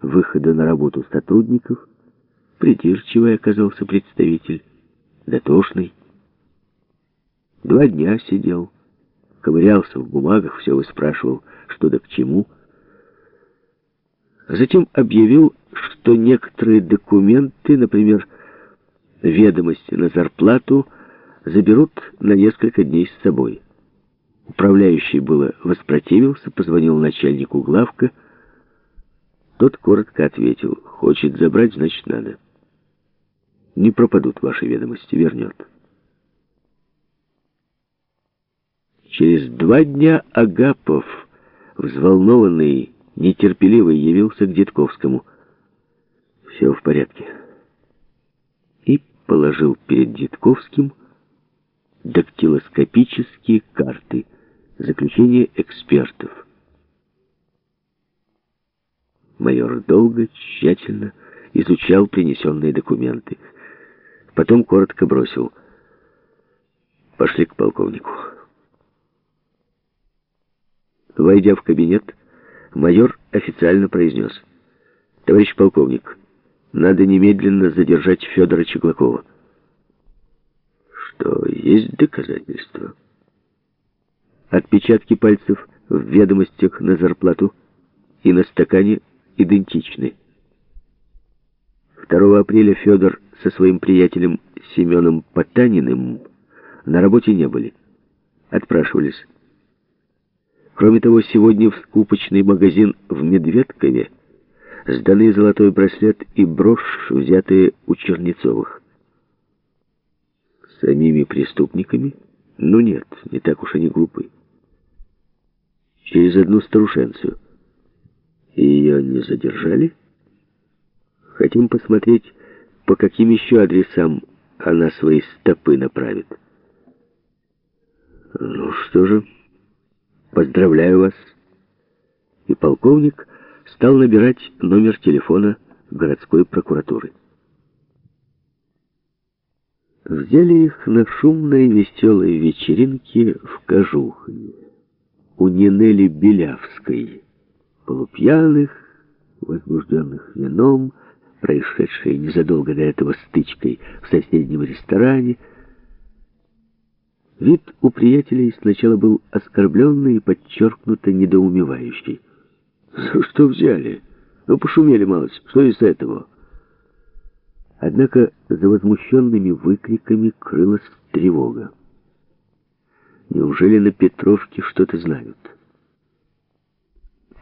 выхода на работу сотрудников. Придирчивый оказался представитель, дотошный. Два дня сидел, ковырялся в бумагах, все выспрашивал, что да к чему. Затем объявил, что некоторые документы, например, ведомости на зарплату, заберут на несколько дней с собой. Управляющий было воспротивился, позвонил начальнику главка. Тот коротко ответил, хочет забрать, значит надо. Не пропадут ваши ведомости, вернет. Через два дня Агапов, взволнованный, нетерпеливый, явился к Дедковскому. Все в порядке. И положил перед Дедковским дактилоскопические карты, заключение экспертов. Майор долго, тщательно изучал принесенные документы. Потом коротко бросил. Пошли к полковнику. Войдя в кабинет, майор официально произнес. «Товарищ полковник, надо немедленно задержать Федора Чеглакова». «Что, есть доказательства?» Отпечатки пальцев в ведомостях на зарплату и на стакане идентичны. 2 апреля Федор со своим приятелем Семеном Потаниным на работе не были. Отпрашивались. Кроме того, сегодня в скупочный магазин в Медведкове сданы золотой браслет и брошь, взятые у Чернецовых. Самими преступниками? Ну нет, не так уж они глупы. Через одну старушенцию. Ее не задержали? Хотим посмотреть, по каким еще адресам она свои стопы направит. Ну что же... Поздравляю вас. И полковник стал набирать номер телефона городской прокуратуры. Взяли их на шумной веселой вечеринке в Кожухове у Нинели Белявской, полупьяных, возбужденных вином, происшедшей незадолго до этого стычкой в соседнем ресторане, Вид у приятелей сначала был оскорбленный и подчеркнуто недоумевающий. «За что взяли? Ну, пошумели малость. Что из этого?» Однако за возмущенными выкриками крылась тревога. Неужели на Петровке что-то знают?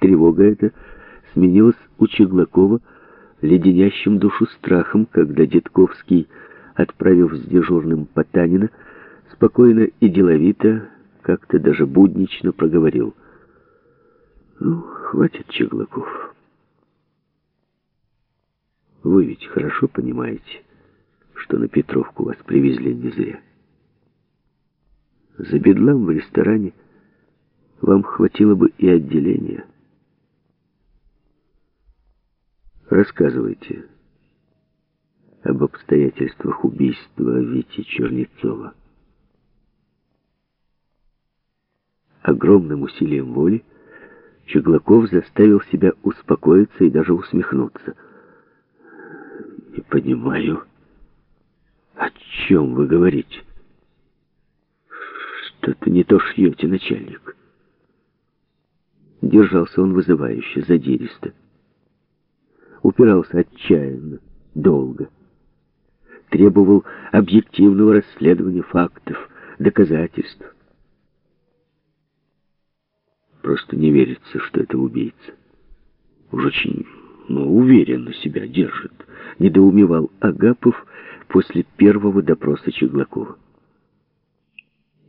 Тревога эта сменилась у Чеглакова леденящим душу страхом, когда Дедковский, отправив с дежурным Потанина, спокойно и деловито, как-то даже буднично проговорил. «Ну, хватит, Чеглаков. Вы ведь хорошо понимаете, что на Петровку вас привезли не зря. За бедлам в ресторане вам хватило бы и отделения. Рассказывайте об обстоятельствах убийства Вити Чернецова. огромным усилием воли, Чеглаков заставил себя успокоиться и даже усмехнуться. «Не понимаю, о чем вы говорите? Что-то не то шьете, начальник». Держался он вызывающе, задиристо. Упирался отчаянно, долго. Требовал объективного расследования фактов, доказательств. Просто не верится, что это убийца. Уж очень, ну, уверенно себя держит. Недоумевал Агапов после первого допроса Чеглакова.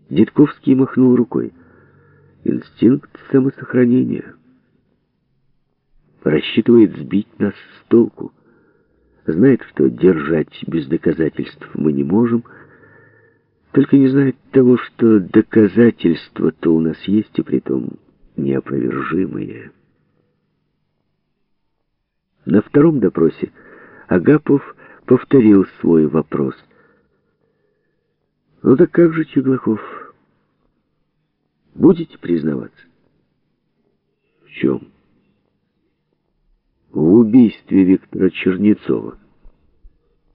Дедковский махнул рукой. Инстинкт самосохранения. Рассчитывает сбить нас с толку. Знает, что держать без доказательств мы не можем, только не знает того, что доказательства-то у нас есть, и при том неопровержимые. На втором допросе Агапов повторил свой вопрос. «Ну так как же, Чеглаков, будете признаваться?» «В чем?» В убийстве Виктора Чернецова.